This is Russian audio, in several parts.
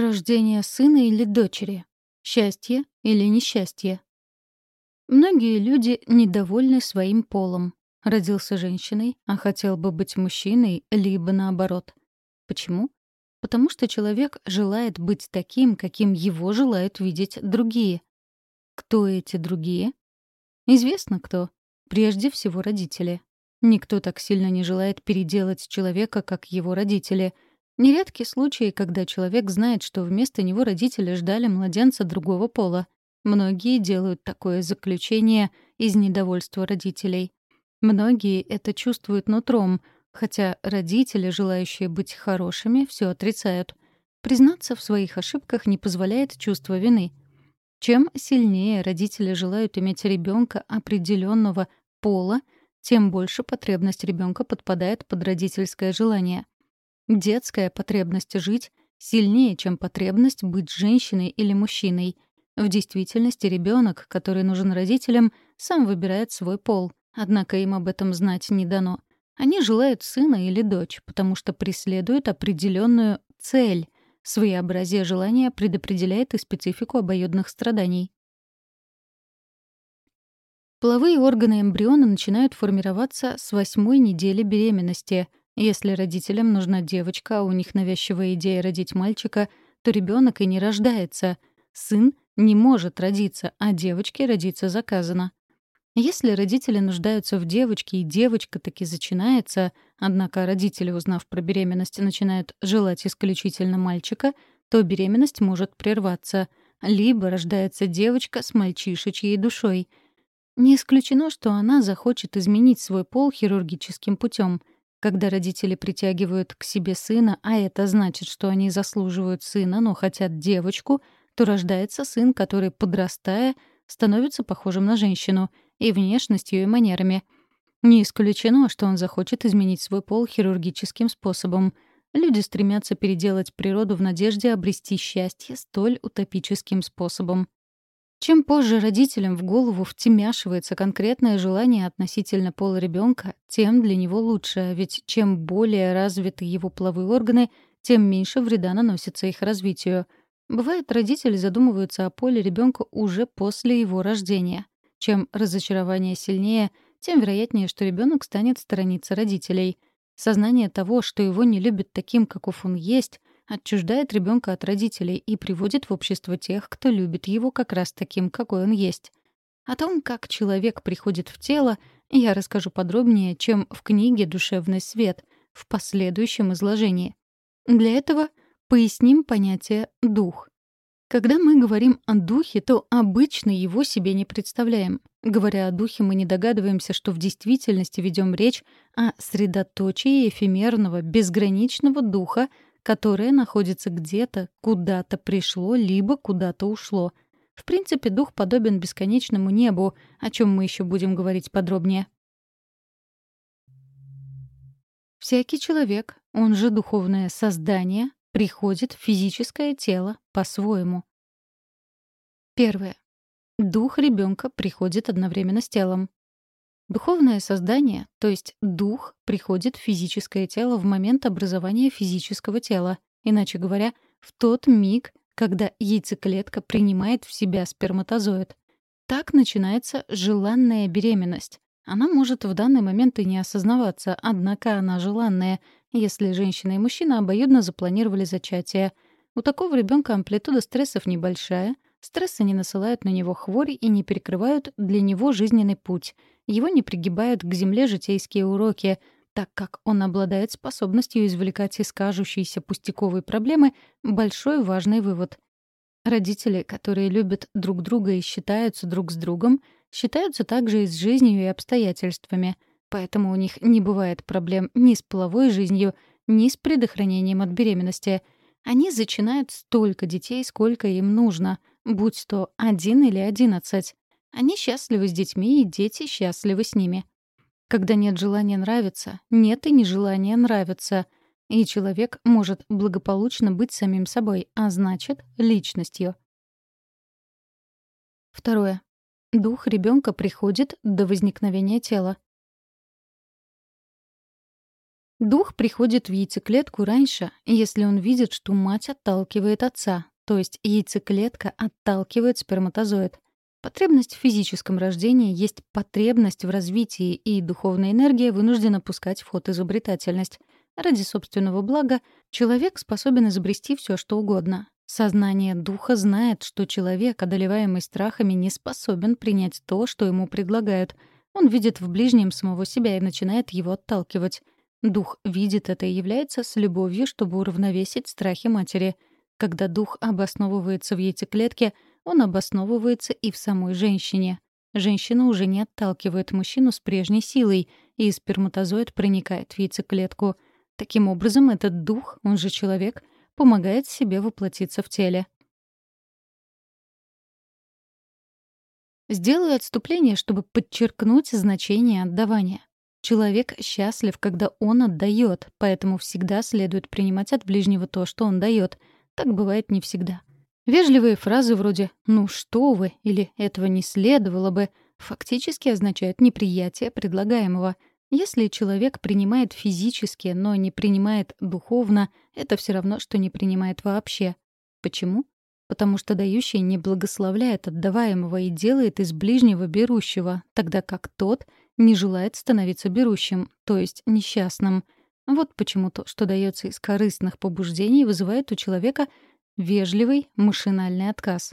Рождение сына или дочери? Счастье или несчастье? Многие люди недовольны своим полом. Родился женщиной, а хотел бы быть мужчиной, либо наоборот. Почему? Потому что человек желает быть таким, каким его желают видеть другие. Кто эти другие? Известно кто. Прежде всего родители. Никто так сильно не желает переделать человека, как его родители. Нередки случаи, когда человек знает, что вместо него родители ждали младенца другого пола. Многие делают такое заключение из недовольства родителей. Многие это чувствуют нутром, хотя родители, желающие быть хорошими, все отрицают. Признаться в своих ошибках не позволяет чувство вины. Чем сильнее родители желают иметь ребенка определенного пола, тем больше потребность ребенка подпадает под родительское желание. Детская потребность жить сильнее, чем потребность быть женщиной или мужчиной. В действительности ребенок, который нужен родителям, сам выбирает свой пол, однако им об этом знать не дано. Они желают сына или дочь, потому что преследуют определенную цель. Своеобразие желания предопределяет и специфику обоюдных страданий. Половые органы эмбриона начинают формироваться с восьмой недели беременности. Если родителям нужна девочка, а у них навязчивая идея родить мальчика, то ребенок и не рождается. Сын не может родиться, а девочке родиться заказано. Если родители нуждаются в девочке, и девочка таки зачинается, однако родители, узнав про беременность, начинают желать исключительно мальчика, то беременность может прерваться. Либо рождается девочка с мальчишечьей душой — не исключено, что она захочет изменить свой пол хирургическим путем. Когда родители притягивают к себе сына, а это значит, что они заслуживают сына, но хотят девочку, то рождается сын, который, подрастая, становится похожим на женщину и внешностью, и манерами. Не исключено, что он захочет изменить свой пол хирургическим способом. Люди стремятся переделать природу в надежде обрести счастье столь утопическим способом. Чем позже родителям в голову втемяшивается конкретное желание относительно пола ребенка, тем для него лучше, ведь чем более развиты его половые органы, тем меньше вреда наносится их развитию. Бывает, родители задумываются о поле ребенка уже после его рождения. Чем разочарование сильнее, тем вероятнее, что ребенок станет сторониться родителей. Сознание того, что его не любят таким, каков он есть, отчуждает ребенка от родителей и приводит в общество тех, кто любит его как раз таким, какой он есть. О том, как человек приходит в тело, я расскажу подробнее, чем в книге «Душевный свет» в последующем изложении. Для этого поясним понятие «дух». Когда мы говорим о духе, то обычно его себе не представляем. Говоря о духе, мы не догадываемся, что в действительности ведем речь о средоточии эфемерного, безграничного духа, которое находится где-то, куда-то пришло, либо куда-то ушло. В принципе, дух подобен бесконечному небу, о чем мы еще будем говорить подробнее. Всякий человек, он же духовное создание, приходит в физическое тело по-своему. Первое. Дух ребенка приходит одновременно с телом. Духовное создание, то есть дух, приходит в физическое тело в момент образования физического тела, иначе говоря, в тот миг, когда яйцеклетка принимает в себя сперматозоид. Так начинается желанная беременность. Она может в данный момент и не осознаваться, однако она желанная, если женщина и мужчина обоюдно запланировали зачатие. У такого ребенка амплитуда стрессов небольшая, стрессы не насылают на него хворь и не перекрывают для него жизненный путь — его не пригибают к земле житейские уроки, так как он обладает способностью извлекать из кажущейся пустяковой проблемы большой важный вывод. Родители, которые любят друг друга и считаются друг с другом, считаются также и с жизнью и обстоятельствами, поэтому у них не бывает проблем ни с половой жизнью, ни с предохранением от беременности. Они зачинают столько детей, сколько им нужно, будь то один или одиннадцать. Они счастливы с детьми, и дети счастливы с ними. Когда нет желания нравиться, нет и нежелания нравиться. И человек может благополучно быть самим собой, а значит, личностью. Второе. Дух ребенка приходит до возникновения тела. Дух приходит в яйцеклетку раньше, если он видит, что мать отталкивает отца, то есть яйцеклетка отталкивает сперматозоид. Потребность в физическом рождении есть потребность в развитии, и духовная энергия вынуждена пускать в ход изобретательность. Ради собственного блага человек способен изобрести все, что угодно. Сознание духа знает, что человек, одолеваемый страхами, не способен принять то, что ему предлагают. Он видит в ближнем самого себя и начинает его отталкивать. Дух видит это и является с любовью, чтобы уравновесить страхи матери. Когда дух обосновывается в яйцеклетке, он обосновывается и в самой женщине. Женщина уже не отталкивает мужчину с прежней силой, и сперматозоид проникает в яйцеклетку. Таким образом, этот дух, он же человек, помогает себе воплотиться в теле. Сделаю отступление, чтобы подчеркнуть значение отдавания. Человек счастлив, когда он отдает, поэтому всегда следует принимать от ближнего то, что он дает. Так бывает не всегда. Вежливые фразы вроде «ну что вы» или «этого не следовало бы» фактически означают неприятие предлагаемого. Если человек принимает физически, но не принимает духовно, это все равно, что не принимает вообще. Почему? Потому что дающий не благословляет отдаваемого и делает из ближнего берущего, тогда как тот — не желает становиться берущим, то есть несчастным. Вот почему то, что дается из корыстных побуждений, вызывает у человека вежливый машинальный отказ.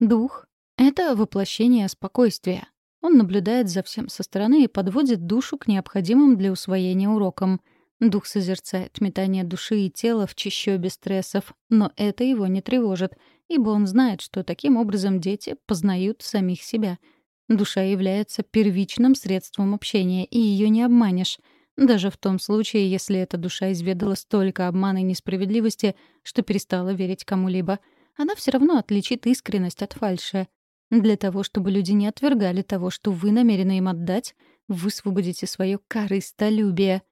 Дух — это воплощение спокойствия. Он наблюдает за всем со стороны и подводит душу к необходимым для усвоения урокам. Дух созерцает метание души и тела в чащобе стрессов, но это его не тревожит, ибо он знает, что таким образом дети познают самих себя — Душа является первичным средством общения, и ее не обманешь. Даже в том случае, если эта душа изведала столько обмана и несправедливости, что перестала верить кому-либо, она все равно отличит искренность от фальши. Для того, чтобы люди не отвергали того, что вы намерены им отдать, высвободите свое корыстолюбие.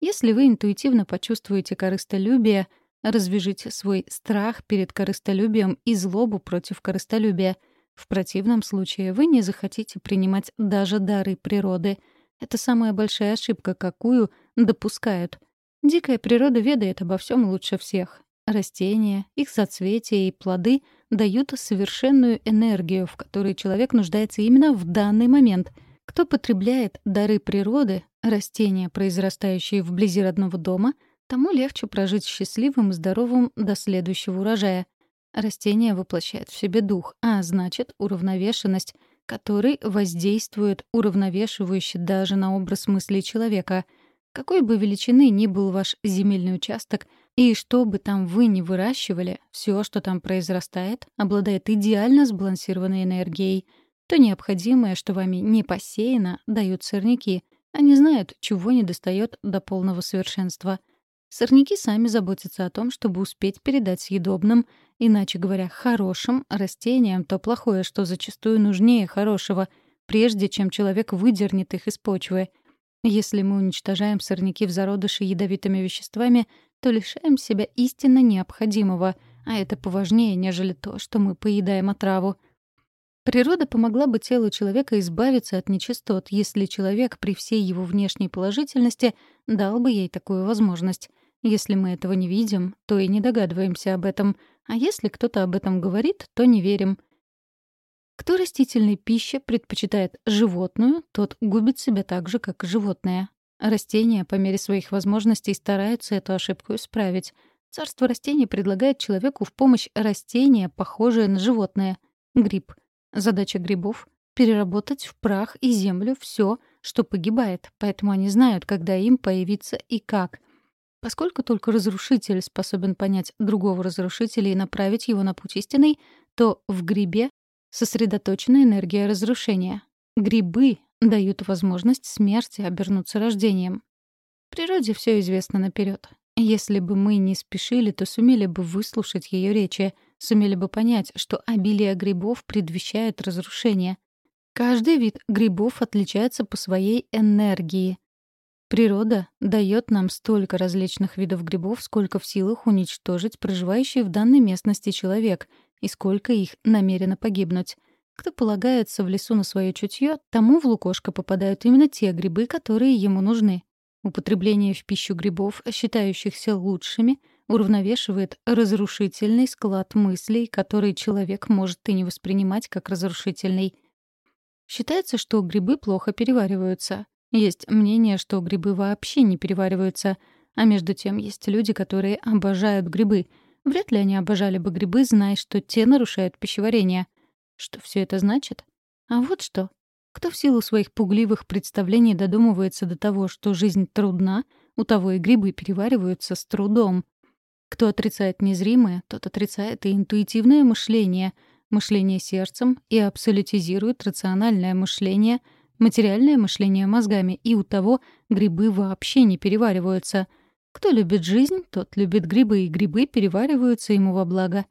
Если вы интуитивно почувствуете корыстолюбие, развяжите свой страх перед корыстолюбием и злобу против корыстолюбия — в противном случае вы не захотите принимать даже дары природы. Это самая большая ошибка, какую допускают. Дикая природа ведает обо всем лучше всех. Растения, их соцветия и плоды дают совершенную энергию, в которой человек нуждается именно в данный момент. Кто потребляет дары природы, растения, произрастающие вблизи родного дома, тому легче прожить счастливым и здоровым до следующего урожая. Растение воплощает в себе дух, а значит, уравновешенность, который воздействует уравновешивающе даже на образ мысли человека. Какой бы величины ни был ваш земельный участок, и что бы там вы ни выращивали, все, что там произрастает, обладает идеально сбалансированной энергией. То необходимое, что вами не посеяно, дают сорняки. Они знают, чего не достает до полного совершенства — Сорняки сами заботятся о том, чтобы успеть передать съедобным, иначе говоря, хорошим растениям то плохое, что зачастую нужнее хорошего, прежде чем человек выдернет их из почвы. Если мы уничтожаем сорняки в зародыше ядовитыми веществами, то лишаем себя истинно необходимого, а это поважнее, нежели то, что мы поедаем отраву. Природа помогла бы телу человека избавиться от нечистот, если человек при всей его внешней положительности дал бы ей такую возможность. Если мы этого не видим, то и не догадываемся об этом, а если кто-то об этом говорит, то не верим. Кто растительной пище предпочитает животную, тот губит себя так же, как животное. Растения по мере своих возможностей стараются эту ошибку исправить. Царство растений предлагает человеку в помощь растения, похожее на животное — гриб. Задача грибов — переработать в прах и землю все, что погибает, поэтому они знают, когда им появиться и как — Поскольку только разрушитель способен понять другого разрушителя и направить его на путь истинный, то в грибе сосредоточена энергия разрушения. Грибы дают возможность смерти обернуться рождением. В природе все известно наперед. Если бы мы не спешили, то сумели бы выслушать ее речи, сумели бы понять, что обилие грибов предвещает разрушение. Каждый вид грибов отличается по своей энергии, Природа дает нам столько различных видов грибов, сколько в силах уничтожить проживающий в данной местности человек, и сколько их намерено погибнуть. Кто полагается в лесу на свое чутье, тому в лукошко попадают именно те грибы, которые ему нужны. Употребление в пищу грибов, считающихся лучшими, уравновешивает разрушительный склад мыслей, который человек может и не воспринимать как разрушительный. Считается, что грибы плохо перевариваются. Есть мнение, что грибы вообще не перевариваются, а между тем есть люди, которые обожают грибы. Вряд ли они обожали бы грибы, зная, что те нарушают пищеварение. Что все это значит? А вот что. Кто в силу своих пугливых представлений додумывается до того, что жизнь трудна, у того и грибы перевариваются с трудом. Кто отрицает незримое, тот отрицает и интуитивное мышление, мышление сердцем и абсолютизирует рациональное мышление, материальное мышление мозгами, и у того грибы вообще не перевариваются. Кто любит жизнь, тот любит грибы, и грибы перевариваются ему во благо.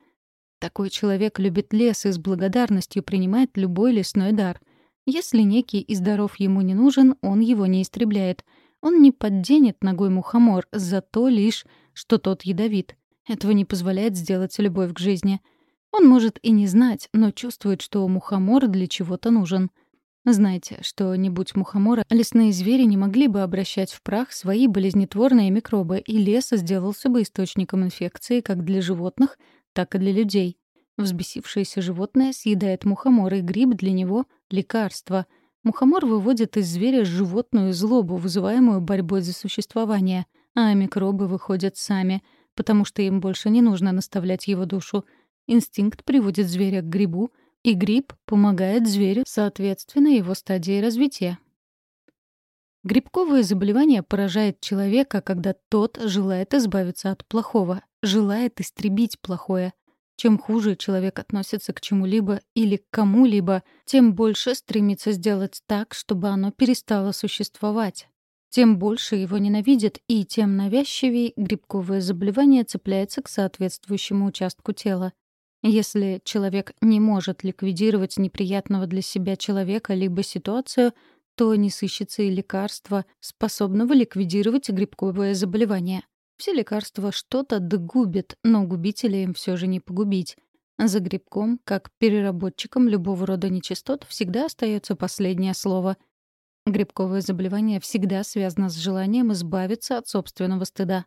Такой человек любит лес и с благодарностью принимает любой лесной дар — если некий из даров ему не нужен, он его не истребляет. Он не подденет ногой мухомор за то лишь, что тот ядовит. Этого не позволяет сделать любовь к жизни. Он может и не знать, но чувствует, что мухомор для чего-то нужен. Знаете, что не будь мухомора, лесные звери не могли бы обращать в прах свои болезнетворные микробы, и лес сделался бы источником инфекции как для животных, так и для людей. Взбесившееся животное съедает мухомор, и гриб для него — лекарство. Мухомор выводит из зверя животную злобу, вызываемую борьбой за существование, а микробы выходят сами, потому что им больше не нужно наставлять его душу. Инстинкт приводит зверя к грибу, и гриб помогает зверю соответственно его стадии развития. Грибковое заболевание поражает человека, когда тот желает избавиться от плохого, желает истребить плохое. Чем хуже человек относится к чему-либо или к кому-либо, тем больше стремится сделать так, чтобы оно перестало существовать. Тем больше его ненавидят, и тем навязчивее грибковое заболевание цепляется к соответствующему участку тела. Если человек не может ликвидировать неприятного для себя человека либо ситуацию, то не сыщется и лекарства, способного ликвидировать грибковое заболевание. Все лекарства что-то догубят, но губителя им все же не погубить. За грибком, как переработчиком любого рода нечистот, всегда остается последнее слово. Грибковое заболевание всегда связано с желанием избавиться от собственного стыда.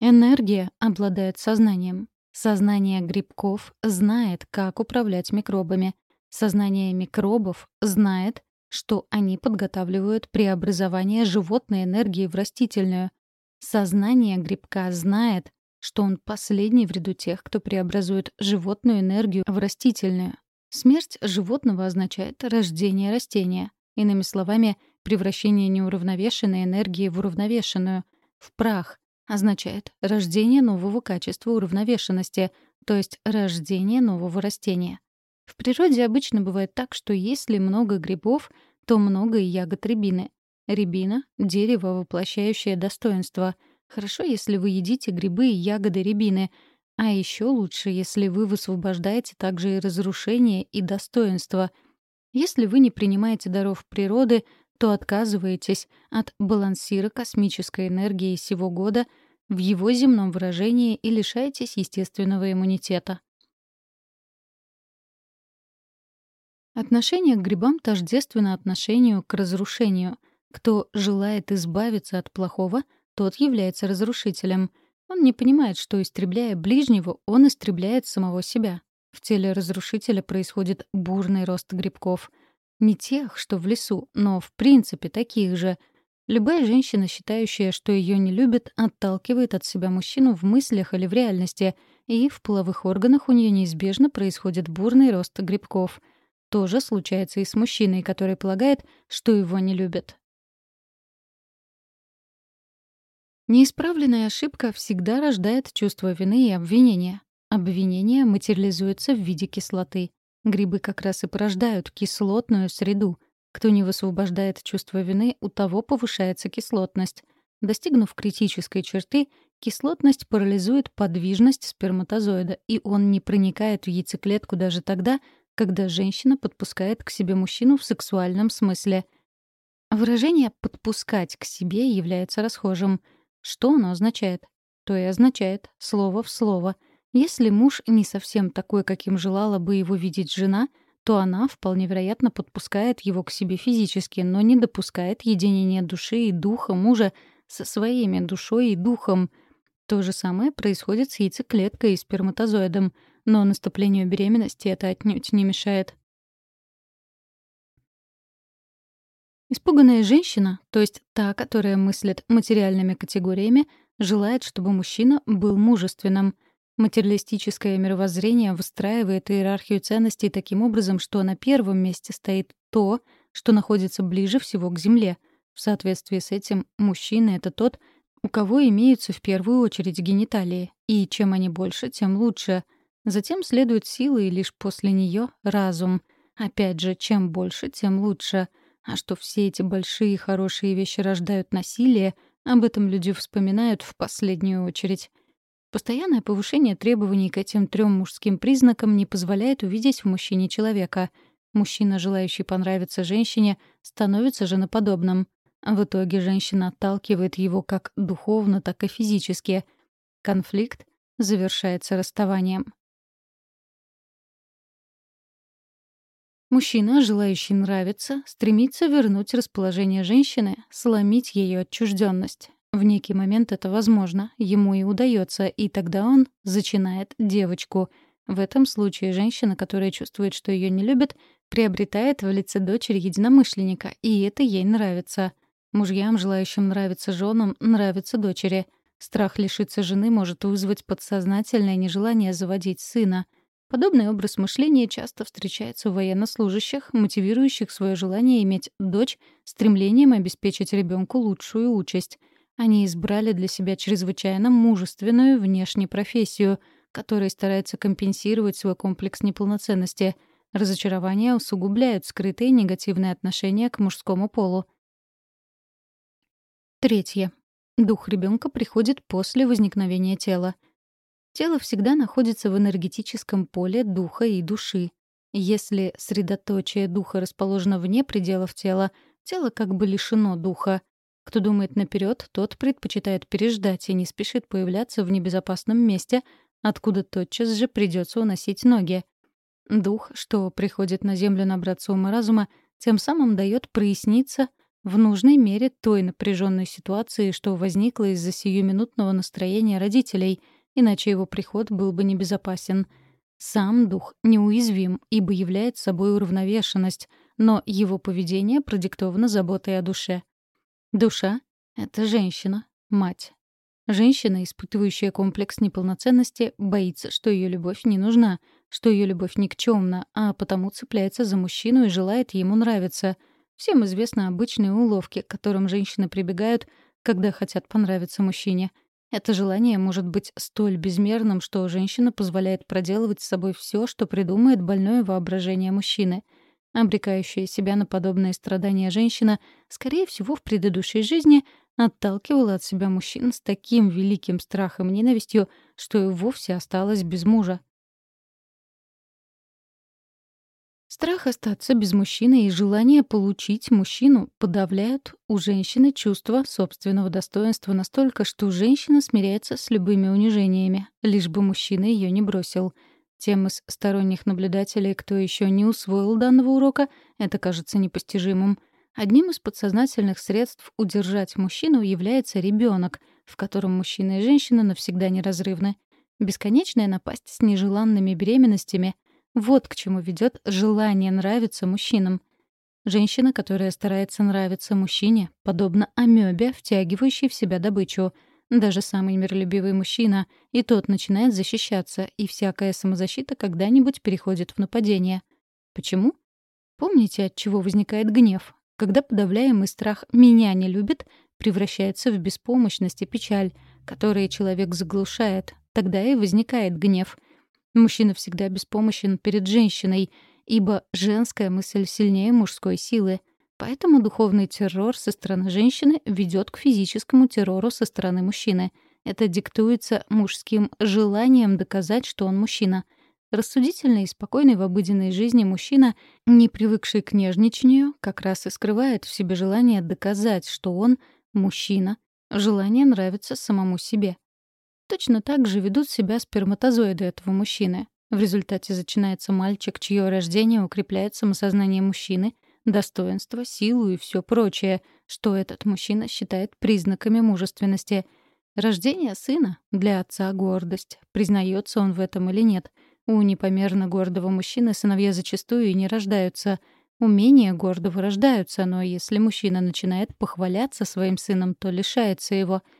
Энергия обладает сознанием. Сознание грибков знает, как управлять микробами. Сознание микробов знает, что они подготавливают преобразование животной энергии в растительную. Сознание грибка знает, что он последний в ряду тех, кто преобразует животную энергию в растительную. Смерть животного означает рождение растения. Иными словами, превращение неуравновешенной энергии в уравновешенную, в прах, означает рождение нового качества уравновешенности, то есть рождение нового растения. В природе обычно бывает так, что если много грибов, то много и ягод рябины. Рябина — дерево, воплощающее достоинство. Хорошо, если вы едите грибы и ягоды рябины, а еще лучше, если вы высвобождаете также и разрушение, и достоинство. Если вы не принимаете даров природы, то отказываетесь от балансира космической энергии сего года в его земном выражении и лишаетесь естественного иммунитета. Отношение к грибам тождественно отношению к разрушению — кто желает избавиться от плохого, тот является разрушителем. Он не понимает, что, истребляя ближнего, он истребляет самого себя. В теле разрушителя происходит бурный рост грибков. Не тех, что в лесу, но в принципе таких же. Любая женщина, считающая, что ее не любят, отталкивает от себя мужчину в мыслях или в реальности, и в половых органах у нее неизбежно происходит бурный рост грибков. То же случается и с мужчиной, который полагает, что его не любят. Неисправленная ошибка всегда рождает чувство вины и обвинения. Обвинение материализуется в виде кислоты. Грибы как раз и порождают кислотную среду. Кто не высвобождает чувство вины, у того повышается кислотность. Достигнув критической черты, кислотность парализует подвижность сперматозоида, и он не проникает в яйцеклетку даже тогда, когда женщина подпускает к себе мужчину в сексуальном смысле. Выражение «подпускать к себе» является расхожим — что оно означает? То и означает, слово в слово. Если муж не совсем такой, каким желала бы его видеть жена, то она, вполне вероятно, подпускает его к себе физически, но не допускает единения души и духа мужа со своими душой и духом. То же самое происходит с яйцеклеткой и сперматозоидом, но наступлению беременности это отнюдь не мешает. Испуганная женщина, то есть та, которая мыслит материальными категориями, желает, чтобы мужчина был мужественным. Материалистическое мировоззрение выстраивает иерархию ценностей таким образом, что на первом месте стоит то, что находится ближе всего к земле. В соответствии с этим мужчина — это тот, у кого имеются в первую очередь гениталии, и чем они больше, тем лучше. Затем следует сила и лишь после нее разум. Опять же, чем больше, тем лучше — а что все эти большие хорошие вещи рождают насилие, об этом люди вспоминают в последнюю очередь. Постоянное повышение требований к этим трем мужским признакам не позволяет увидеть в мужчине человека. Мужчина, желающий понравиться женщине, становится женоподобным. В итоге женщина отталкивает его как духовно, так и физически. Конфликт завершается расставанием. Мужчина, желающий нравиться, стремится вернуть расположение женщины, сломить ее отчужденность. В некий момент это возможно, ему и удается, и тогда он зачинает девочку. В этом случае женщина, которая чувствует, что ее не любят, приобретает в лице дочери единомышленника, и это ей нравится. Мужьям, желающим нравиться женам, нравятся дочери. Страх лишиться жены может вызвать подсознательное нежелание заводить сына — Подобный образ мышления часто встречается у военнослужащих, мотивирующих свое желание иметь дочь стремлением обеспечить ребенку лучшую участь. Они избрали для себя чрезвычайно мужественную внешнюю профессию, которая старается компенсировать свой комплекс неполноценности. Разочарования усугубляют скрытые негативные отношения к мужскому полу. Третье. Дух ребенка приходит после возникновения тела — Тело всегда находится в энергетическом поле духа и души. Если средоточие духа расположено вне пределов тела, тело как бы лишено духа. Кто думает наперед, тот предпочитает переждать и не спешит появляться в небезопасном месте, откуда тотчас же придется уносить ноги. Дух, что приходит на землю набраться ума разума, тем самым дает проясниться в нужной мере той напряженной ситуации, что возникла из-за сиюминутного настроения родителей — иначе его приход был бы небезопасен. Сам дух неуязвим, ибо является собой уравновешенность, но его поведение продиктовано заботой о душе. Душа — это женщина, мать. Женщина, испытывающая комплекс неполноценности, боится, что ее любовь не нужна, что ее любовь никчемна, а потому цепляется за мужчину и желает ему нравиться. Всем известны обычные уловки, к которым женщины прибегают, когда хотят понравиться мужчине — это желание может быть столь безмерным, что женщина позволяет проделывать с собой все, что придумает больное воображение мужчины. Обрекающая себя на подобные страдания женщина, скорее всего, в предыдущей жизни отталкивала от себя мужчин с таким великим страхом и ненавистью, что и вовсе осталась без мужа. Страх остаться без мужчины и желание получить мужчину подавляют у женщины чувство собственного достоинства настолько, что женщина смиряется с любыми унижениями, лишь бы мужчина ее не бросил. Тем из сторонних наблюдателей, кто еще не усвоил данного урока, это кажется непостижимым. Одним из подсознательных средств удержать мужчину является ребенок, в котором мужчина и женщина навсегда неразрывны. Бесконечная напасть с нежеланными беременностями — вот к чему ведет желание нравиться мужчинам. Женщина, которая старается нравиться мужчине, подобно амебе, втягивающей в себя добычу. Даже самый миролюбивый мужчина, и тот начинает защищаться, и всякая самозащита когда-нибудь переходит в нападение. Почему? Помните, от чего возникает гнев? Когда подавляемый страх «меня не любит» превращается в беспомощность и печаль, которые человек заглушает, тогда и возникает гнев — Мужчина всегда беспомощен перед женщиной, ибо женская мысль сильнее мужской силы. Поэтому духовный террор со стороны женщины ведет к физическому террору со стороны мужчины. Это диктуется мужским желанием доказать, что он мужчина. Рассудительный и спокойный в обыденной жизни мужчина, не привыкший к нежничанию, как раз и скрывает в себе желание доказать, что он мужчина, желание нравится самому себе. Точно так же ведут себя сперматозоиды этого мужчины. В результате начинается мальчик, чье рождение укрепляет самосознание мужчины, достоинство, силу и все прочее, что этот мужчина считает признаками мужественности. Рождение сына для отца — гордость. Признается он в этом или нет. У непомерно гордого мужчины сыновья зачастую и не рождаются. Умения гордого рождаются, но если мужчина начинает похваляться своим сыном, то лишается его —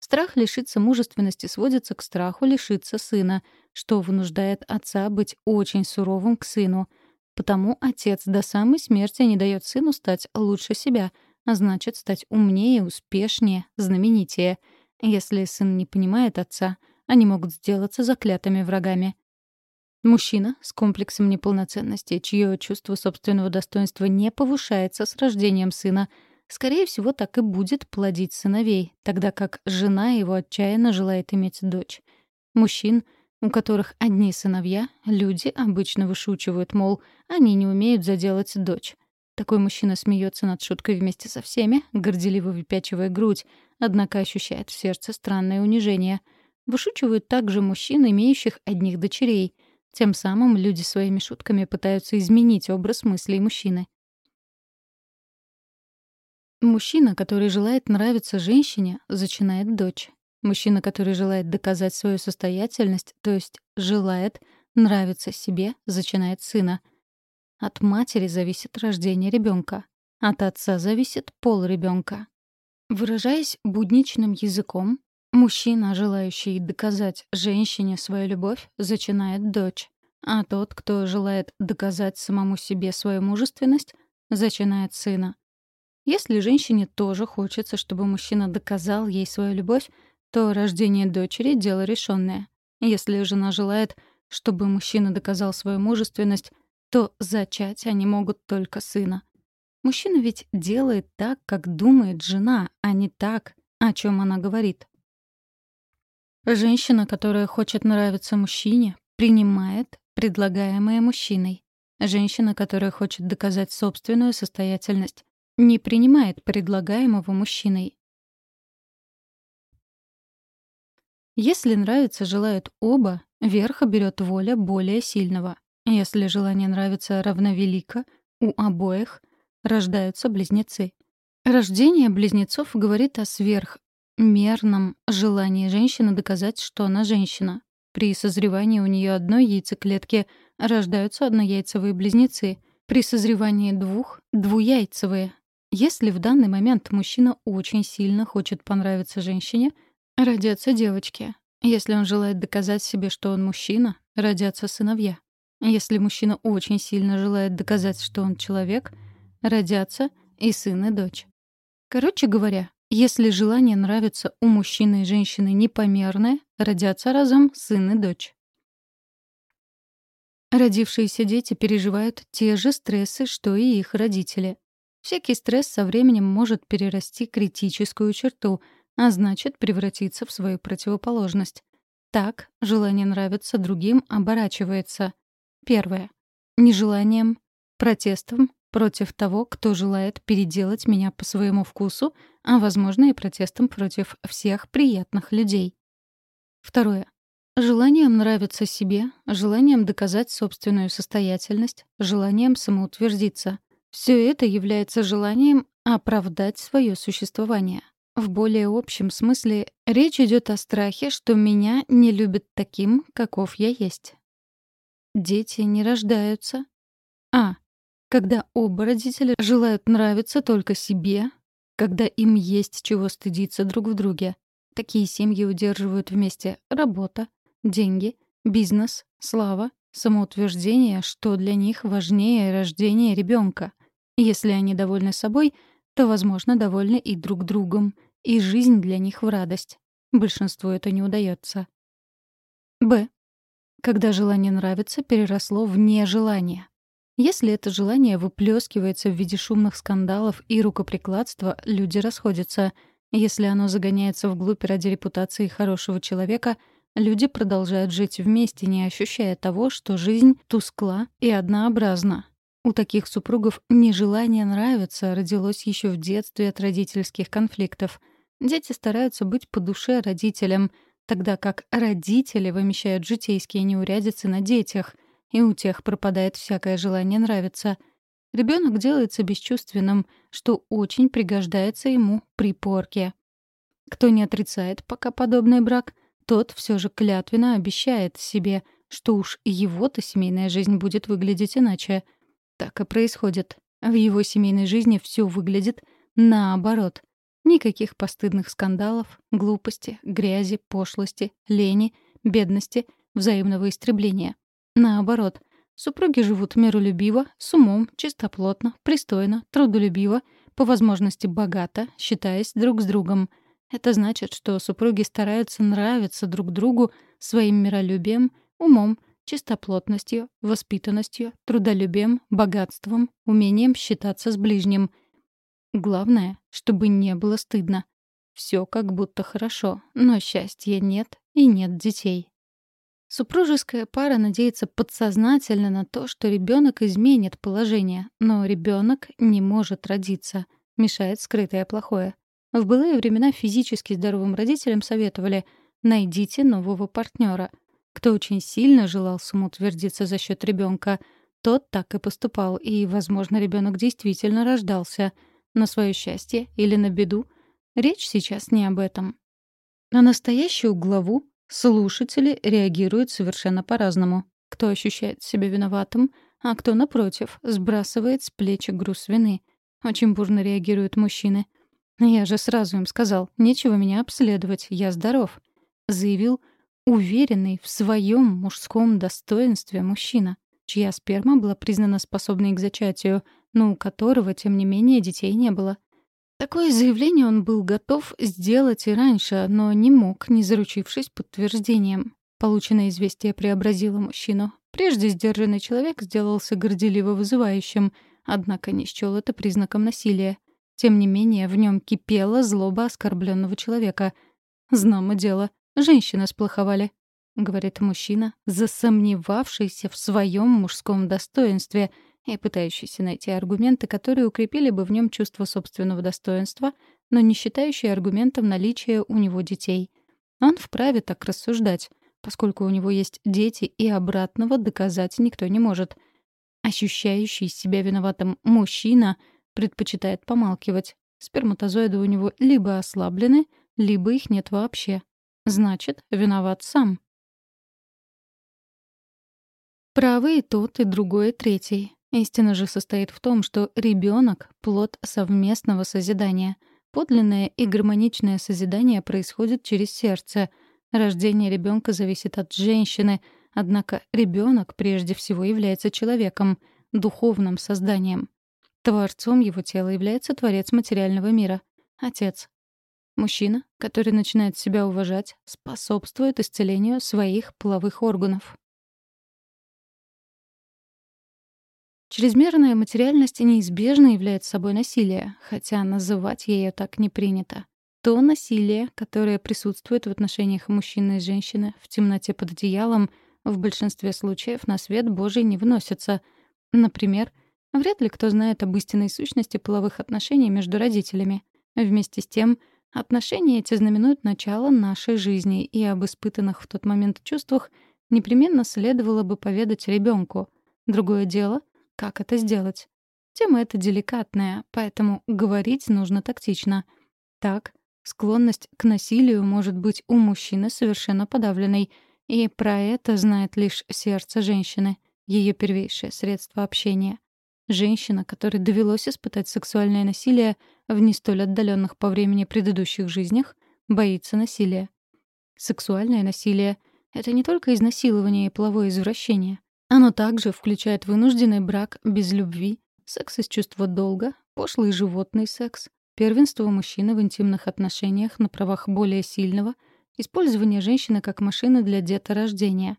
Страх лишиться мужественности сводится к страху лишиться сына, что вынуждает отца быть очень суровым к сыну. Потому отец до самой смерти не дает сыну стать лучше себя, а значит, стать умнее, успешнее, знаменитее. Если сын не понимает отца, они могут сделаться заклятыми врагами. Мужчина с комплексом неполноценности, чье чувство собственного достоинства не повышается с рождением сына — Скорее всего, так и будет плодить сыновей, тогда как жена его отчаянно желает иметь дочь. Мужчин, у которых одни сыновья, люди обычно вышучивают, мол, они не умеют заделать дочь. Такой мужчина смеется над шуткой вместе со всеми, горделиво выпячивая грудь, однако ощущает в сердце странное унижение. Вышучивают также мужчин, имеющих одних дочерей. Тем самым люди своими шутками пытаются изменить образ мыслей мужчины. Мужчина, который желает нравиться женщине, зачинает дочь. Мужчина, который желает доказать свою состоятельность, то есть желает нравиться себе, зачинает сына. От матери зависит рождение ребенка, от отца зависит пол ребенка. Выражаясь будничным языком, мужчина, желающий доказать женщине свою любовь, зачинает дочь, а тот, кто желает доказать самому себе свою мужественность, зачинает сына. Если женщине тоже хочется, чтобы мужчина доказал ей свою любовь, то рождение дочери — дело решенное. Если жена желает, чтобы мужчина доказал свою мужественность, то зачать они могут только сына. Мужчина ведь делает так, как думает жена, а не так, о чем она говорит. Женщина, которая хочет нравиться мужчине, принимает предлагаемое мужчиной. Женщина, которая хочет доказать собственную состоятельность, не принимает предлагаемого мужчиной. Если нравится желают оба, верх берет воля более сильного. Если желание нравится равновелико, у обоих рождаются близнецы. Рождение близнецов говорит о сверхмерном желании женщины доказать, что она женщина. При созревании у нее одной яйцеклетки рождаются однояйцевые близнецы, при созревании двух — двуяйцевые, если в данный момент мужчина очень сильно хочет понравиться женщине, родятся девочки. Если он желает доказать себе, что он мужчина, родятся сыновья. Если мужчина очень сильно желает доказать, что он человек, родятся и сын, и дочь. Короче говоря, если желание нравится у мужчины и женщины непомерное, родятся разом сын и дочь. Родившиеся дети переживают те же стрессы, что и их родители. Всякий стресс со временем может перерасти критическую черту, а значит превратиться в свою противоположность. Так желание нравиться другим оборачивается. Первое. Нежеланием, протестом против того, кто желает переделать меня по своему вкусу, а, возможно, и протестом против всех приятных людей. Второе. Желанием нравиться себе, желанием доказать собственную состоятельность, желанием самоутвердиться — все это является желанием оправдать свое существование. В более общем смысле речь идет о страхе, что меня не любят таким, каков я есть. Дети не рождаются. А. Когда оба родителя желают нравиться только себе, когда им есть чего стыдиться друг в друге. Такие семьи удерживают вместе работа, деньги, бизнес, слава, самоутверждение, что для них важнее рождения ребенка. Если они довольны собой, то, возможно, довольны и друг другом, и жизнь для них в радость. Большинству это не удается. Б. Когда желание нравится, переросло в нежелание. Если это желание выплескивается в виде шумных скандалов и рукоприкладства, люди расходятся. Если оно загоняется вглубь ради репутации хорошего человека, люди продолжают жить вместе, не ощущая того, что жизнь тускла и однообразна. У таких супругов нежелание нравиться родилось еще в детстве от родительских конфликтов. Дети стараются быть по душе родителям, тогда как родители вымещают житейские неурядицы на детях, и у тех пропадает всякое желание нравиться. Ребенок делается бесчувственным, что очень пригождается ему при порке. Кто не отрицает пока подобный брак, тот все же клятвенно обещает себе, что уж его-то семейная жизнь будет выглядеть иначе. Так и происходит. В его семейной жизни все выглядит наоборот. Никаких постыдных скандалов, глупости, грязи, пошлости, лени, бедности, взаимного истребления. Наоборот, супруги живут миролюбиво, с умом, чистоплотно, пристойно, трудолюбиво, по возможности богато, считаясь друг с другом — это значит, что супруги стараются нравиться друг другу своим миролюбием, умом, чистоплотностью, воспитанностью, трудолюбием, богатством, умением считаться с ближним. Главное, чтобы не было стыдно. Все как будто хорошо, но счастья нет и нет детей. Супружеская пара надеется подсознательно на то, что ребенок изменит положение, но ребенок не может родиться, мешает скрытое плохое. В былые времена физически здоровым родителям советовали «найдите нового партнера». Кто очень сильно желал самоутвердиться за счет ребенка, тот так и поступал, и, возможно, ребенок действительно рождался. На свое счастье или на беду. Речь сейчас не об этом. На настоящую главу слушатели реагируют совершенно по-разному. Кто ощущает себя виноватым, а кто, напротив, сбрасывает с плечи груз вины. Очень бурно реагируют мужчины — «Я же сразу им сказал, нечего меня обследовать, я здоров», — заявил уверенный в своем мужском достоинстве мужчина, чья сперма была признана способной к зачатию, но у которого, тем не менее, детей не было. Такое заявление он был готов сделать и раньше, но не мог, не заручившись подтверждением. Полученное известие преобразило мужчину. Прежде сдержанный человек сделался горделиво вызывающим, однако не счёл это признаком насилия. Тем не менее, в нем кипела злоба оскорбленного человека. «Знамо дело, женщины сплоховали», — говорит мужчина, засомневавшийся в своем мужском достоинстве и пытающийся найти аргументы, которые укрепили бы в нем чувство собственного достоинства, но не считающий аргументом наличие у него детей. Он вправе так рассуждать, поскольку у него есть дети, и обратного доказать никто не может. Ощущающий себя виноватым мужчина — предпочитает помалкивать. Сперматозоиды у него либо ослаблены, либо их нет вообще. Значит, виноват сам. Правы и тот, и другой, и третий. Истина же состоит в том, что ребенок — плод совместного созидания. Подлинное и гармоничное созидание происходит через сердце. Рождение ребенка зависит от женщины, однако ребенок прежде всего является человеком, духовным созданием. Творцом его тела является Творец материального мира — Отец. Мужчина, который начинает себя уважать, способствует исцелению своих половых органов. Чрезмерная материальность неизбежно является собой насилие, хотя называть ее так не принято. То насилие, которое присутствует в отношениях мужчины и женщины в темноте под одеялом, в большинстве случаев на свет Божий не выносится. Например, Вряд ли кто знает об истинной сущности половых отношений между родителями. Вместе с тем, отношения эти знаменуют начало нашей жизни, и об испытанных в тот момент чувствах непременно следовало бы поведать ребенку. Другое дело — как это сделать. Тема эта деликатная, поэтому говорить нужно тактично. Так, склонность к насилию может быть у мужчины совершенно подавленной, и про это знает лишь сердце женщины, ее первейшее средство общения. Женщина, которой довелось испытать сексуальное насилие в не столь отдаленных по времени предыдущих жизнях, боится насилия. Сексуальное насилие — это не только изнасилование и половое извращение. Оно также включает вынужденный брак без любви, секс из чувства долга, пошлый животный секс, первенство мужчины в интимных отношениях на правах более сильного, использование женщины как машины для деторождения.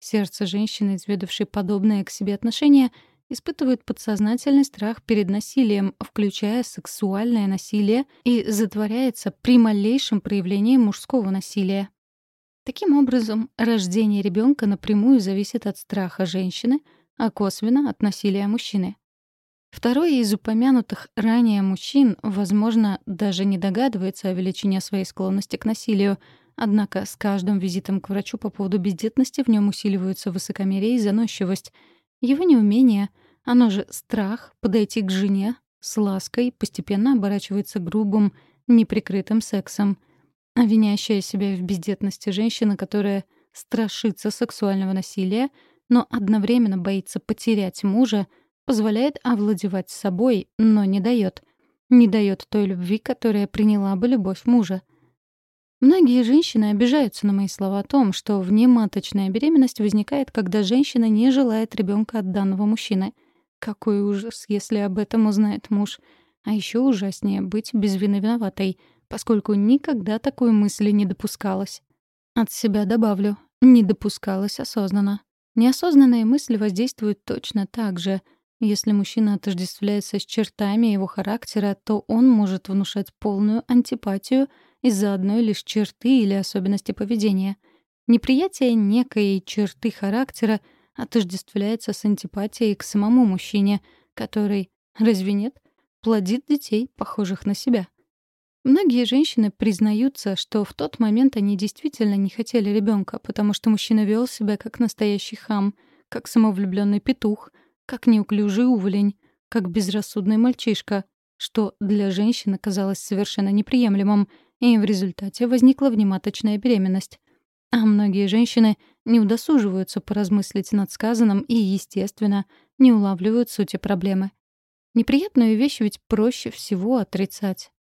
Сердце женщины, изведавшей подобное к себе отношение — испытывают подсознательный страх перед насилием, включая сексуальное насилие, и затворяется при малейшем проявлении мужского насилия. Таким образом, рождение ребенка напрямую зависит от страха женщины, а косвенно от насилия мужчины. Второй из упомянутых ранее мужчин, возможно, даже не догадывается о величине своей склонности к насилию, Однако с каждым визитом к врачу по поводу бездетности в нем усиливаются высокомерие и заносчивость. Его неумение, оно же страх подойти к жене с лаской постепенно оборачивается грубым, неприкрытым сексом. А себя в бездетности женщина, которая страшится сексуального насилия, но одновременно боится потерять мужа, позволяет овладевать собой, но не дает. Не дает той любви, которая приняла бы любовь мужа. Многие женщины обижаются на мои слова о том, что внематочная беременность возникает, когда женщина не желает ребенка от данного мужчины. Какой ужас, если об этом узнает муж. А еще ужаснее быть без вины виноватой, поскольку никогда такой мысли не допускалось. От себя добавлю, не допускалось осознанно. Неосознанные мысли воздействуют точно так же. Если мужчина отождествляется с чертами его характера, то он может внушать полную антипатию — из-за одной лишь черты или особенности поведения. Неприятие некой черты характера отождествляется с антипатией к самому мужчине, который, разве нет, плодит детей, похожих на себя. Многие женщины признаются, что в тот момент они действительно не хотели ребенка, потому что мужчина вел себя как настоящий хам, как самовлюбленный петух, как неуклюжий уволень, как безрассудный мальчишка, что для женщины казалось совершенно неприемлемым и в результате возникла внематочная беременность. А многие женщины не удосуживаются поразмыслить над сказанным и, естественно, не улавливают сути проблемы. Неприятную вещь ведь проще всего отрицать.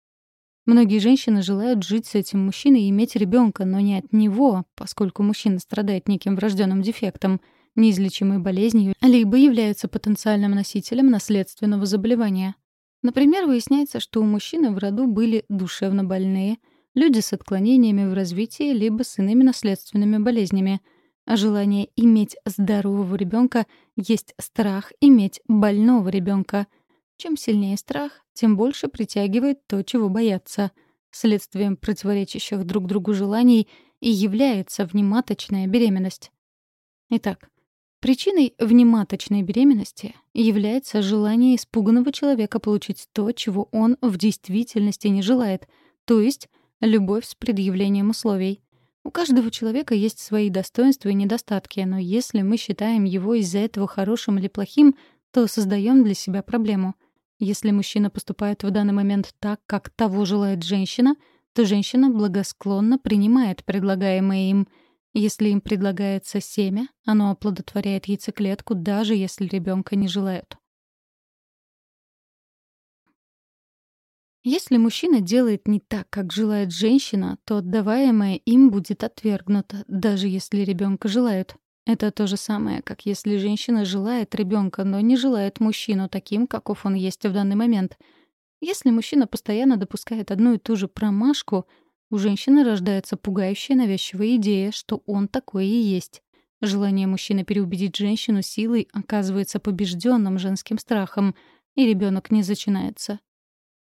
Многие женщины желают жить с этим мужчиной и иметь ребенка, но не от него, поскольку мужчина страдает неким врожденным дефектом, неизлечимой болезнью, либо является потенциальным носителем наследственного заболевания. Например, выясняется, что у мужчины в роду были душевно больные – люди с отклонениями в развитии либо с иными наследственными болезнями. А желание иметь здорового ребенка есть страх иметь больного ребенка. Чем сильнее страх, тем больше притягивает то, чего боятся. Следствием противоречащих друг другу желаний и является внематочная беременность. Итак, Причиной внематочной беременности является желание испуганного человека получить то, чего он в действительности не желает, то есть Любовь с предъявлением условий. У каждого человека есть свои достоинства и недостатки, но если мы считаем его из-за этого хорошим или плохим, то создаем для себя проблему. Если мужчина поступает в данный момент так, как того желает женщина, то женщина благосклонно принимает предлагаемое им. Если им предлагается семя, оно оплодотворяет яйцеклетку, даже если ребенка не желают. Если мужчина делает не так, как желает женщина, то отдаваемое им будет отвергнуто, даже если ребенка желают. Это то же самое, как если женщина желает ребенка, но не желает мужчину таким, каков он есть в данный момент. Если мужчина постоянно допускает одну и ту же промашку, у женщины рождается пугающая навязчивая идея, что он такой и есть. Желание мужчины переубедить женщину силой оказывается побежденным женским страхом, и ребенок не зачинается.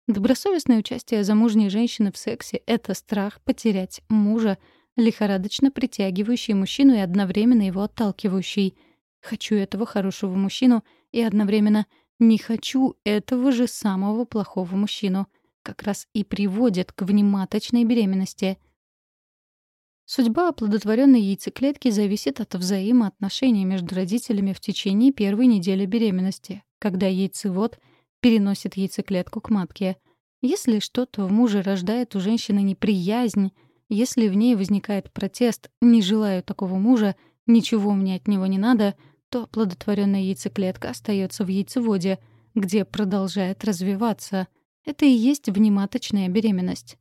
Добросовестное участие замужней женщины в сексе — это страх потерять мужа, лихорадочно притягивающий мужчину и одновременно его отталкивающий. Хочу этого хорошего мужчину и одновременно не хочу этого же самого плохого мужчину. Как раз и приводит к внематочной беременности. Судьба оплодотворенной яйцеклетки зависит от взаимоотношений между родителями в течение первой недели беременности, когда яйцевод — переносит яйцеклетку к матке. Если что-то в муже рождает у женщины неприязнь, если в ней возникает протест «не желаю такого мужа», «ничего мне от него не надо», то оплодотворенная яйцеклетка остается в яйцеводе, где продолжает развиваться. Это и есть внематочная беременность.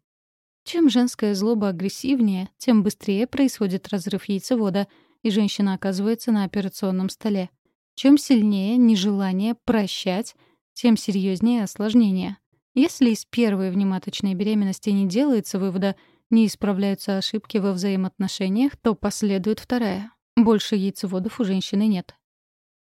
Чем женская злоба агрессивнее, тем быстрее происходит разрыв яйцевода, и женщина оказывается на операционном столе. Чем сильнее нежелание прощать тем серьезнее осложнение. Если из первой внематочной беременности не делается вывода, не исправляются ошибки во взаимоотношениях, то последует вторая. Больше яйцеводов у женщины нет.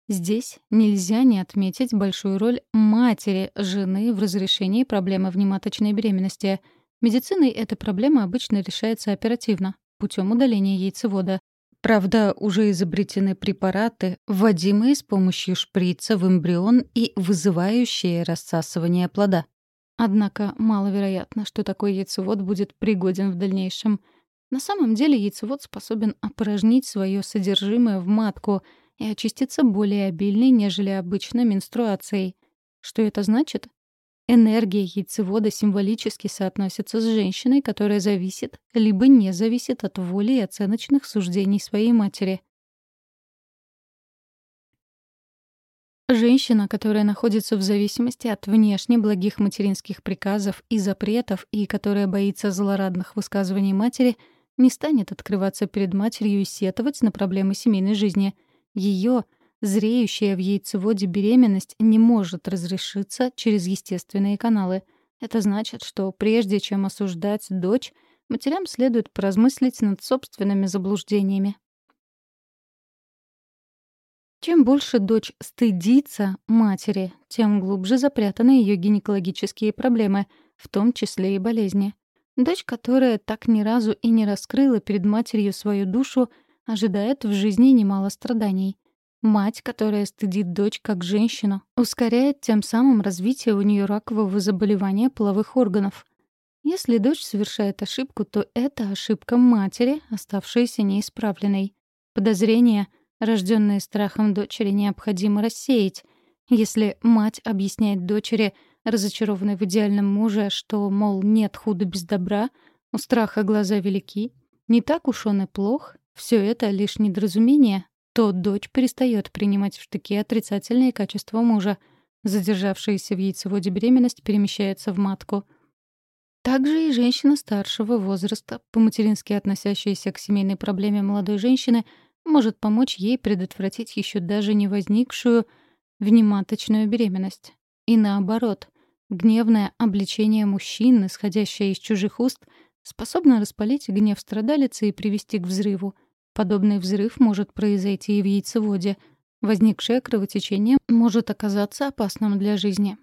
Здесь нельзя не отметить большую роль матери жены в разрешении проблемы внематочной беременности. Медициной эта проблема обычно решается оперативно, путем удаления яйцевода. Правда, уже изобретены препараты, вводимые с помощью шприца в эмбрион и вызывающие рассасывание плода. Однако маловероятно, что такой яйцевод будет пригоден в дальнейшем. На самом деле яйцевод способен опорожнить свое содержимое в матку и очиститься более обильной, нежели обычно менструацией. Что это значит? Энергия яйцевода символически соотносится с женщиной, которая зависит, либо не зависит от воли и оценочных суждений своей матери. Женщина, которая находится в зависимости от внешне благих материнских приказов и запретов и которая боится злорадных высказываний матери, не станет открываться перед матерью и сетовать на проблемы семейной жизни. Ее, зреющая в яйцеводе беременность, не может разрешиться через естественные каналы. Это значит, что прежде чем осуждать дочь, матерям следует поразмыслить над собственными заблуждениями. Чем больше дочь стыдится матери, тем глубже запрятаны ее гинекологические проблемы, в том числе и болезни. Дочь, которая так ни разу и не раскрыла перед матерью свою душу, ожидает в жизни немало страданий. Мать, которая стыдит дочь как женщину, ускоряет тем самым развитие у нее ракового заболевания половых органов. Если дочь совершает ошибку, то это ошибка матери, оставшаяся неисправленной. Подозрение — рожденные страхом дочери, необходимо рассеять. Если мать объясняет дочери, разочарованной в идеальном муже, что, мол, нет худа без добра, у страха глаза велики, не так уж он и плох, все это лишь недоразумение, то дочь перестает принимать в штыки отрицательные качества мужа. Задержавшаяся в яйцеводе беременность перемещается в матку. Также и женщина старшего возраста, по-матерински относящаяся к семейной проблеме молодой женщины, может помочь ей предотвратить еще даже не возникшую внематочную беременность. И наоборот, гневное обличение мужчин, исходящее из чужих уст, способно распалить гнев страдалицы и привести к взрыву. Подобный взрыв может произойти и в яйцеводе. Возникшее кровотечение может оказаться опасным для жизни.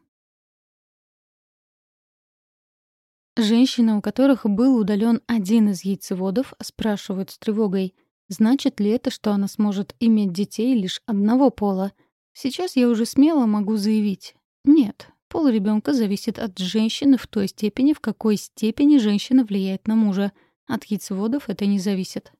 Женщины, у которых был удален один из яйцеводов, спрашивают с тревогой — Значит ли это, что она сможет иметь детей лишь одного пола? Сейчас я уже смело могу заявить. Нет, пол ребенка зависит от женщины в той степени, в какой степени женщина влияет на мужа. От яйцеводов это не зависит.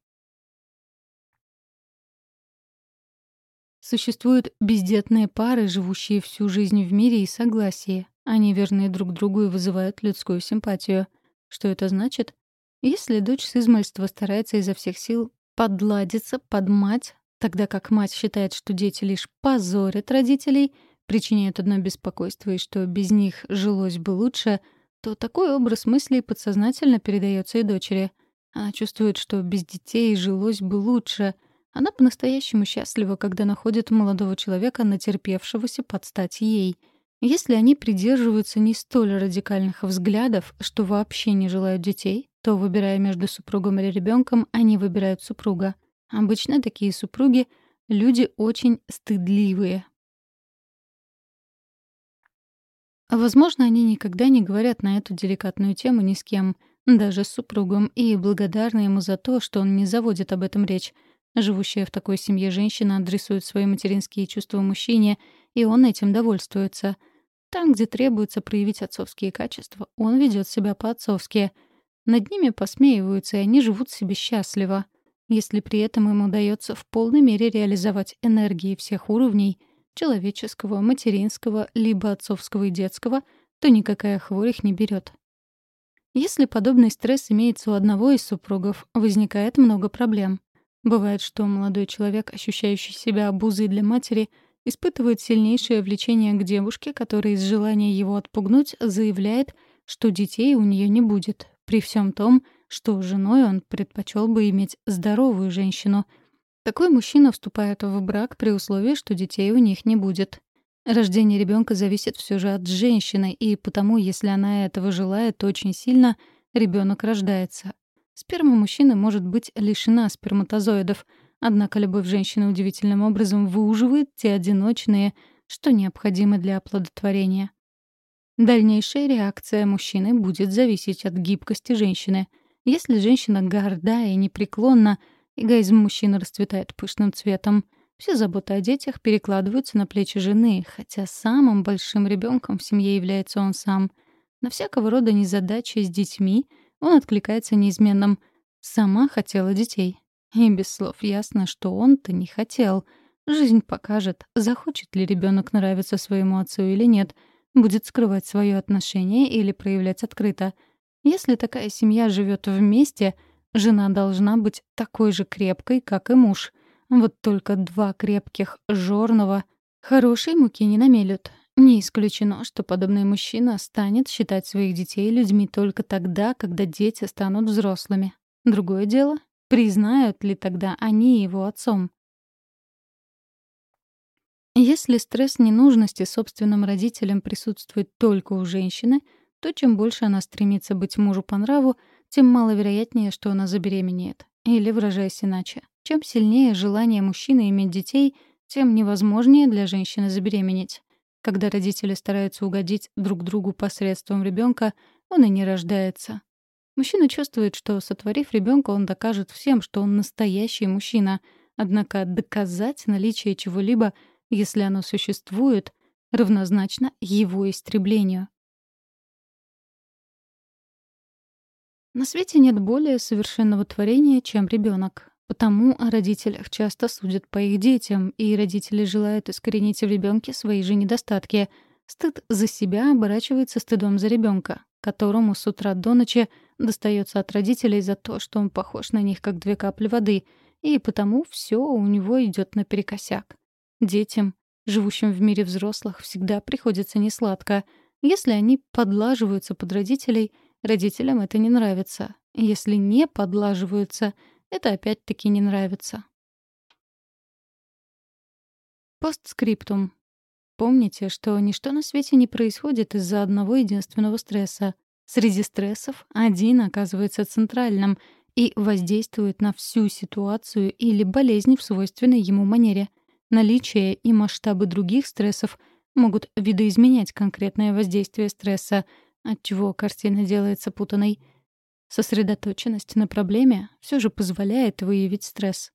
Существуют бездетные пары, живущие всю жизнь в мире и согласии. Они верны друг другу и вызывают людскую симпатию. Что это значит? Если дочь с измальства старается изо всех сил подладиться под мать, тогда как мать считает, что дети лишь позорят родителей, причиняют одно беспокойство и что без них жилось бы лучше, то такой образ мыслей подсознательно передается и дочери. Она чувствует, что без детей жилось бы лучше. Она по-настоящему счастлива, когда находит молодого человека, натерпевшегося под стать ей. Если они придерживаются не столь радикальных взглядов, что вообще не желают детей, то, выбирая между супругом или ребенком, они выбирают супруга. Обычно такие супруги — люди очень стыдливые. Возможно, они никогда не говорят на эту деликатную тему ни с кем, даже с супругом, и благодарны ему за то, что он не заводит об этом речь. Живущая в такой семье женщина адресует свои материнские чувства мужчине, и он этим довольствуется. Там, где требуется проявить отцовские качества, он ведет себя по-отцовски — над ними посмеиваются, и они живут себе счастливо. Если при этом им удается в полной мере реализовать энергии всех уровней — человеческого, материнского, либо отцовского и детского, то никакая хворь их не берет. Если подобный стресс имеется у одного из супругов, возникает много проблем. Бывает, что молодой человек, ощущающий себя обузой для матери, испытывает сильнейшее влечение к девушке, которая из желания его отпугнуть заявляет, что детей у нее не будет, при всем том, что женой он предпочел бы иметь здоровую женщину. Такой мужчина вступает в брак при условии, что детей у них не будет. Рождение ребенка зависит все же от женщины, и потому, если она этого желает очень сильно, ребенок рождается. Сперма мужчины может быть лишена сперматозоидов, однако любовь женщины удивительным образом выуживает те одиночные, что необходимы для оплодотворения. Дальнейшая реакция мужчины будет зависеть от гибкости женщины. Если женщина горда и непреклонна, эгоизм мужчины расцветает пышным цветом. Все заботы о детях перекладываются на плечи жены, хотя самым большим ребенком в семье является он сам. На всякого рода незадачи с детьми он откликается неизменным сама хотела детей. И без слов ясно, что он-то не хотел. Жизнь покажет, захочет ли ребенок нравиться своему отцу или нет, будет скрывать свое отношение или проявлять открыто. Если такая семья живет вместе, жена должна быть такой же крепкой, как и муж. Вот только два крепких жорного хорошей муки не намелют. Не исключено, что подобный мужчина станет считать своих детей людьми только тогда, когда дети станут взрослыми. Другое дело, признают ли тогда они его отцом. Если стресс ненужности собственным родителям присутствует только у женщины, то чем больше она стремится быть мужу по нраву, тем маловероятнее, что она забеременеет. Или, выражаясь иначе, чем сильнее желание мужчины иметь детей, тем невозможнее для женщины забеременеть. Когда родители стараются угодить друг другу посредством ребенка, он и не рождается. Мужчина чувствует, что, сотворив ребенка, он докажет всем, что он настоящий мужчина. Однако доказать наличие чего-либо, если оно существует, равнозначно его истреблению. На свете нет более совершенного творения, чем ребенок. Потому о родителях часто судят по их детям, и родители желают искоренить в ребенке свои же недостатки. Стыд за себя оборачивается стыдом за ребенка, которому с утра до ночи достается от родителей за то, что он похож на них как две капли воды, и потому все у него идет наперекосяк. Детям, живущим в мире взрослых, всегда приходится несладко. Если они подлаживаются под родителей, родителям это не нравится. Если не подлаживаются — это опять-таки не нравится. Постскриптум. Помните, что ничто на свете не происходит из-за одного единственного стресса. Среди стрессов один оказывается центральным и воздействует на всю ситуацию или болезнь в свойственной ему манере. Наличие и масштабы других стрессов могут видоизменять конкретное воздействие стресса, отчего картина делается путанной — Сосредоточенность на проблеме все же позволяет выявить стресс.